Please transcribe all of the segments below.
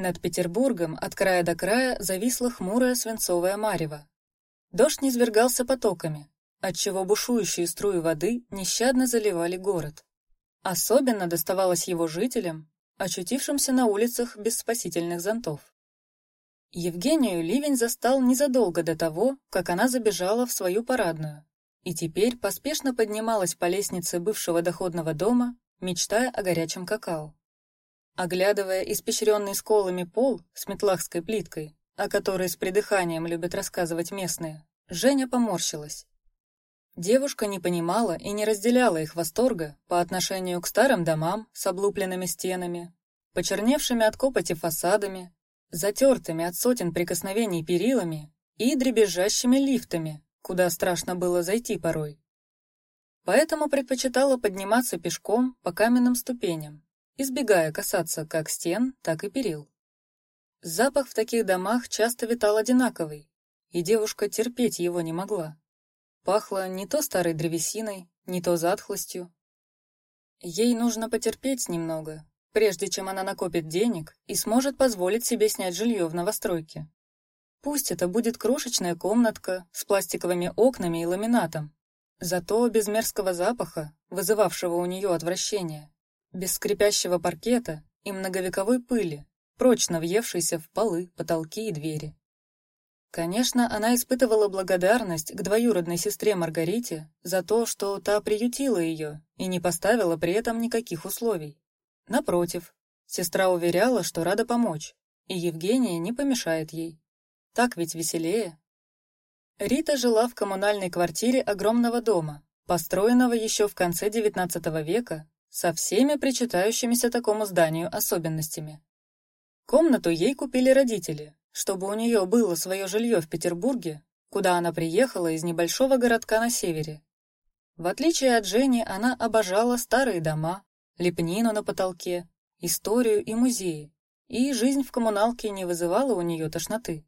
Над Петербургом от края до края зависла хмурая свинцовая марево. Дождь низвергался потоками, отчего бушующие струи воды нещадно заливали город. Особенно доставалось его жителям, очутившимся на улицах без спасительных зонтов. Евгению ливень застал незадолго до того, как она забежала в свою парадную, и теперь поспешно поднималась по лестнице бывшего доходного дома, мечтая о горячем какао. Оглядывая испещренный сколами пол с метлахской плиткой, о которой с придыханием любят рассказывать местные, Женя поморщилась. Девушка не понимала и не разделяла их восторга по отношению к старым домам с облупленными стенами, почерневшими от копоти фасадами, затертыми от сотен прикосновений перилами и дребезжащими лифтами, куда страшно было зайти порой. Поэтому предпочитала подниматься пешком по каменным ступеням, избегая касаться как стен, так и перил. Запах в таких домах часто витал одинаковый, и девушка терпеть его не могла. Пахло не то старой древесиной, не то затхлостью. Ей нужно потерпеть немного, прежде чем она накопит денег и сможет позволить себе снять жилье в новостройке. Пусть это будет крошечная комнатка с пластиковыми окнами и ламинатом, зато без мерзкого запаха, вызывавшего у нее отвращение, без скрипящего паркета и многовековой пыли, прочно въевшейся в полы, потолки и двери. Конечно, она испытывала благодарность к двоюродной сестре Маргарите за то, что та приютила ее и не поставила при этом никаких условий. Напротив, сестра уверяла, что рада помочь, и Евгения не помешает ей. Так ведь веселее. Рита жила в коммунальной квартире огромного дома, построенного еще в конце XIX века, со всеми причитающимися такому зданию особенностями. Комнату ей купили родители, чтобы у нее было свое жилье в Петербурге, куда она приехала из небольшого городка на севере. В отличие от Жени, она обожала старые дома, лепнину на потолке, историю и музеи, и жизнь в коммуналке не вызывала у нее тошноты.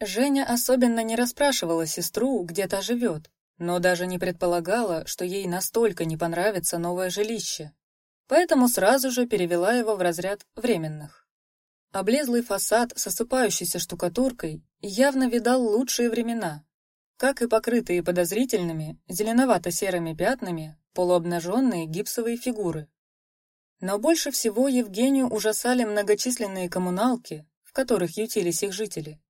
Женя особенно не расспрашивала сестру, где та живет, но даже не предполагала, что ей настолько не понравится новое жилище, поэтому сразу же перевела его в разряд временных. Облезлый фасад с осыпающейся штукатуркой явно видал лучшие времена, как и покрытые подозрительными зеленовато-серыми пятнами полуобнаженные гипсовые фигуры. Но больше всего Евгению ужасали многочисленные коммуналки, в которых ютились их жители.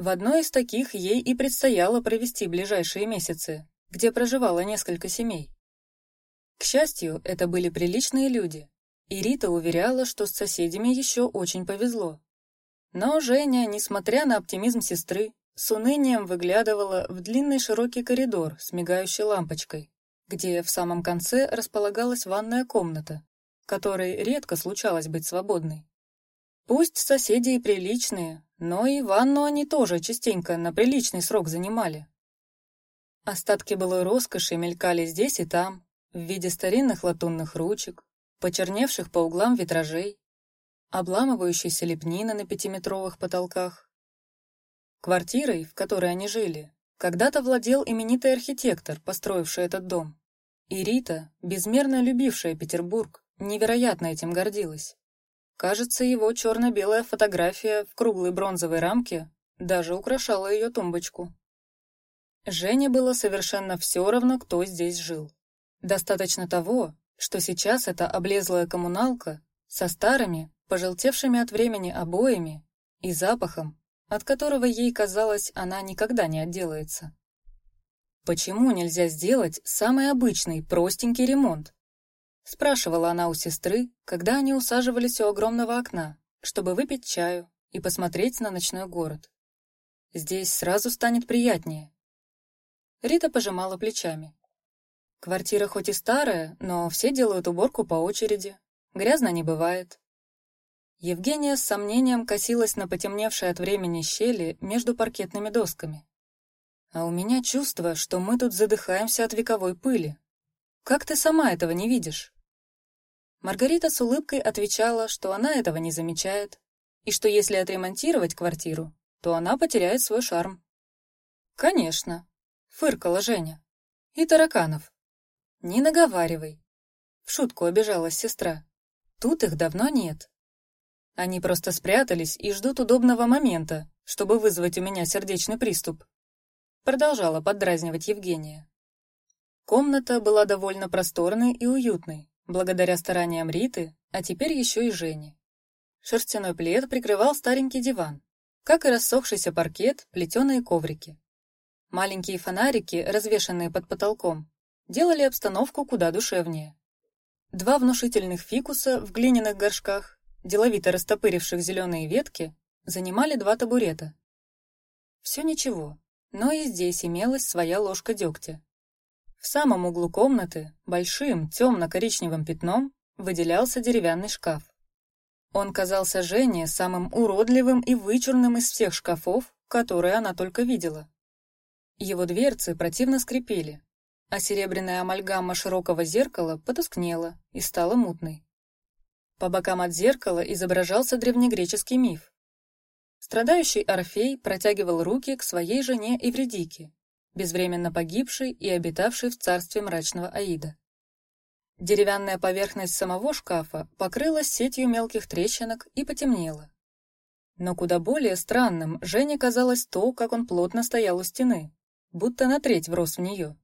В одной из таких ей и предстояло провести ближайшие месяцы, где проживало несколько семей. К счастью, это были приличные люди, и Рита уверяла, что с соседями еще очень повезло. Но Женя, несмотря на оптимизм сестры, с унынием выглядывала в длинный широкий коридор с мигающей лампочкой, где в самом конце располагалась ванная комната, которой редко случалось быть свободной. Пусть соседи и приличные, но и ванну они тоже частенько на приличный срок занимали. Остатки былой роскоши мелькали здесь и там, в виде старинных латунных ручек, почерневших по углам витражей, обламывающейся лепнины на пятиметровых потолках. Квартирой, в которой они жили, когда-то владел именитый архитектор, построивший этот дом. И Рита, безмерно любившая Петербург, невероятно этим гордилась. Кажется, его черно-белая фотография в круглой бронзовой рамке даже украшала ее тумбочку. Жене было совершенно все равно, кто здесь жил. Достаточно того, что сейчас эта облезлая коммуналка со старыми, пожелтевшими от времени обоями и запахом, от которого ей казалось, она никогда не отделается. Почему нельзя сделать самый обычный, простенький ремонт? Спрашивала она у сестры, когда они усаживались у огромного окна, чтобы выпить чаю и посмотреть на ночной город. Здесь сразу станет приятнее. Рита пожимала плечами. Квартира хоть и старая, но все делают уборку по очереди. Грязно не бывает. Евгения с сомнением косилась на потемневшие от времени щели между паркетными досками. А у меня чувство, что мы тут задыхаемся от вековой пыли. Как ты сама этого не видишь? Маргарита с улыбкой отвечала, что она этого не замечает, и что если отремонтировать квартиру, то она потеряет свой шарм. Конечно, фыркала Женя. И тараканов. Не наговаривай. В шутку обижалась сестра. Тут их давно нет. Они просто спрятались и ждут удобного момента, чтобы вызвать у меня сердечный приступ. Продолжала поддразнивать Евгения. Комната была довольно просторной и уютной, благодаря стараниям Риты, а теперь еще и Жени. Шерстяной плед прикрывал старенький диван, как и рассохшийся паркет, плетеные коврики. Маленькие фонарики, развешанные под потолком, делали обстановку куда душевнее. Два внушительных фикуса в глиняных горшках, деловито растопыривших зеленые ветки, занимали два табурета. Все ничего, но и здесь имелась своя ложка дегтя. В самом углу комнаты, большим темно-коричневым пятном, выделялся деревянный шкаф. Он казался Жене самым уродливым и вычурным из всех шкафов, которые она только видела. Его дверцы противно скрипели, а серебряная амальгама широкого зеркала потускнела и стала мутной. По бокам от зеркала изображался древнегреческий миф. Страдающий Орфей протягивал руки к своей жене Эвредике, безвременно погибшей и обитавшей в царстве мрачного Аида. Деревянная поверхность самого шкафа покрылась сетью мелких трещинок и потемнела. Но куда более странным Жене казалось то, как он плотно стоял у стены, будто на треть врос в нее.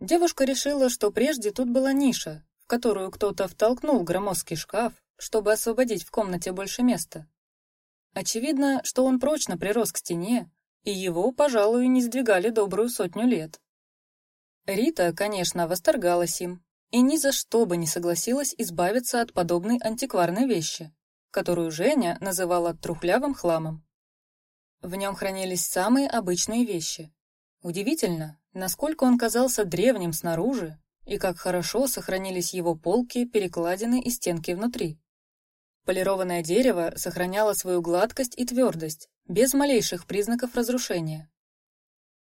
Девушка решила, что прежде тут была ниша, в которую кто-то втолкнул громоздкий шкаф, чтобы освободить в комнате больше места. Очевидно, что он прочно прирос к стене, и его, пожалуй, не сдвигали добрую сотню лет. Рита, конечно, восторгалась им и ни за что бы не согласилась избавиться от подобной антикварной вещи, которую Женя называла трухлявым хламом. В нем хранились самые обычные вещи. Удивительно, насколько он казался древним снаружи и как хорошо сохранились его полки, перекладины и стенки внутри. Полированное дерево сохраняло свою гладкость и твердость, без малейших признаков разрушения.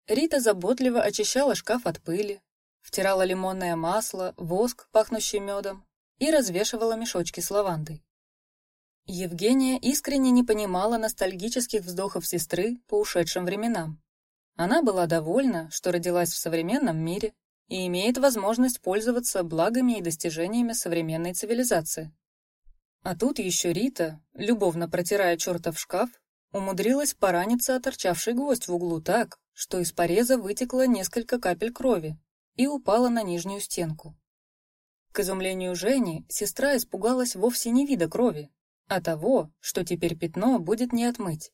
Рита заботливо очищала шкаф от пыли, втирала лимонное масло, воск, пахнущий медом, и развешивала мешочки с лавандой. Евгения искренне не понимала ностальгических вздохов сестры по ушедшим временам. Она была довольна, что родилась в современном мире и имеет возможность пользоваться благами и достижениями современной цивилизации. А тут еще Рита, любовно протирая чертов шкаф, умудрилась пораниться оторчавший гвоздь в углу так, что из пореза вытекло несколько капель крови и упала на нижнюю стенку. К изумлению Жени, сестра испугалась вовсе не вида крови, а того, что теперь пятно будет не отмыть.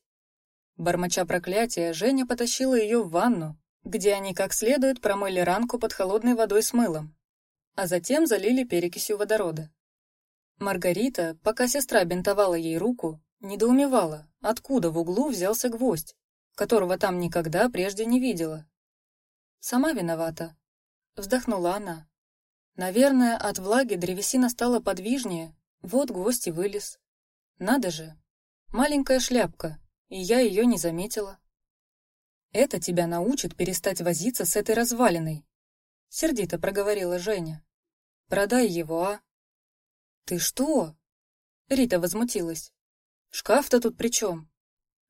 Бормоча проклятия, Женя потащила ее в ванну, где они как следует промыли ранку под холодной водой с мылом, а затем залили перекисью водорода. Маргарита, пока сестра бинтовала ей руку, недоумевала, откуда в углу взялся гвоздь, которого там никогда прежде не видела. Сама виновата, вздохнула она. Наверное, от влаги древесина стала подвижнее, вот гвоздь и вылез. Надо же, маленькая шляпка, и я ее не заметила. Это тебя научит перестать возиться с этой развалиной, сердито проговорила Женя. Продай его, а? Ты что? Рита возмутилась. Шкаф-то тут при чем?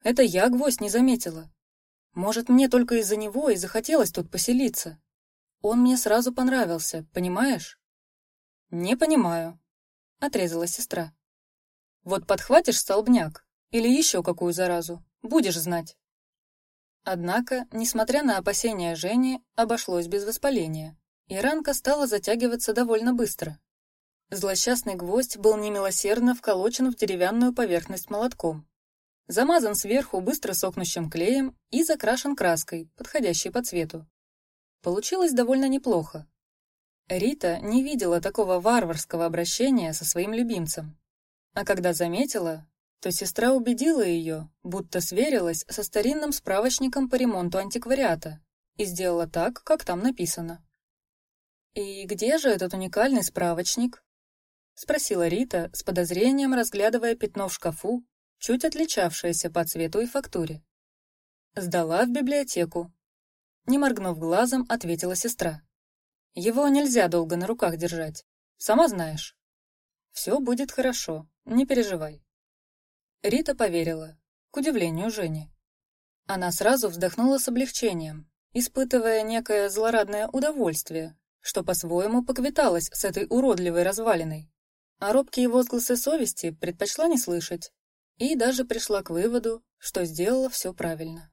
Это я гвоздь не заметила. Может, мне только из-за него и захотелось тут поселиться. Он мне сразу понравился, понимаешь? Не понимаю, отрезала сестра. Вот подхватишь столбняк, или еще какую заразу. Будешь знать. Однако, несмотря на опасения Жени, обошлось без воспаления, и ранка стала затягиваться довольно быстро. Злосчастный гвоздь был немилосердно вколочен в деревянную поверхность молотком, замазан сверху быстро сохнущим клеем и закрашен краской, подходящей по цвету. Получилось довольно неплохо. Рита не видела такого варварского обращения со своим любимцем, а когда заметила, то сестра убедила ее, будто сверилась со старинным справочником по ремонту антиквариата и сделала так, как там написано. И где же этот уникальный справочник? Спросила Рита с подозрением, разглядывая пятно в шкафу, чуть отличавшееся по цвету и фактуре. Сдала в библиотеку. Не моргнув глазом, ответила сестра. Его нельзя долго на руках держать, сама знаешь. Все будет хорошо, не переживай. Рита поверила, к удивлению Жени. Она сразу вздохнула с облегчением, испытывая некое злорадное удовольствие, что по-своему поквиталась с этой уродливой развалиной. А робкие возгласы совести предпочла не слышать И даже пришла к выводу, что сделала все правильно.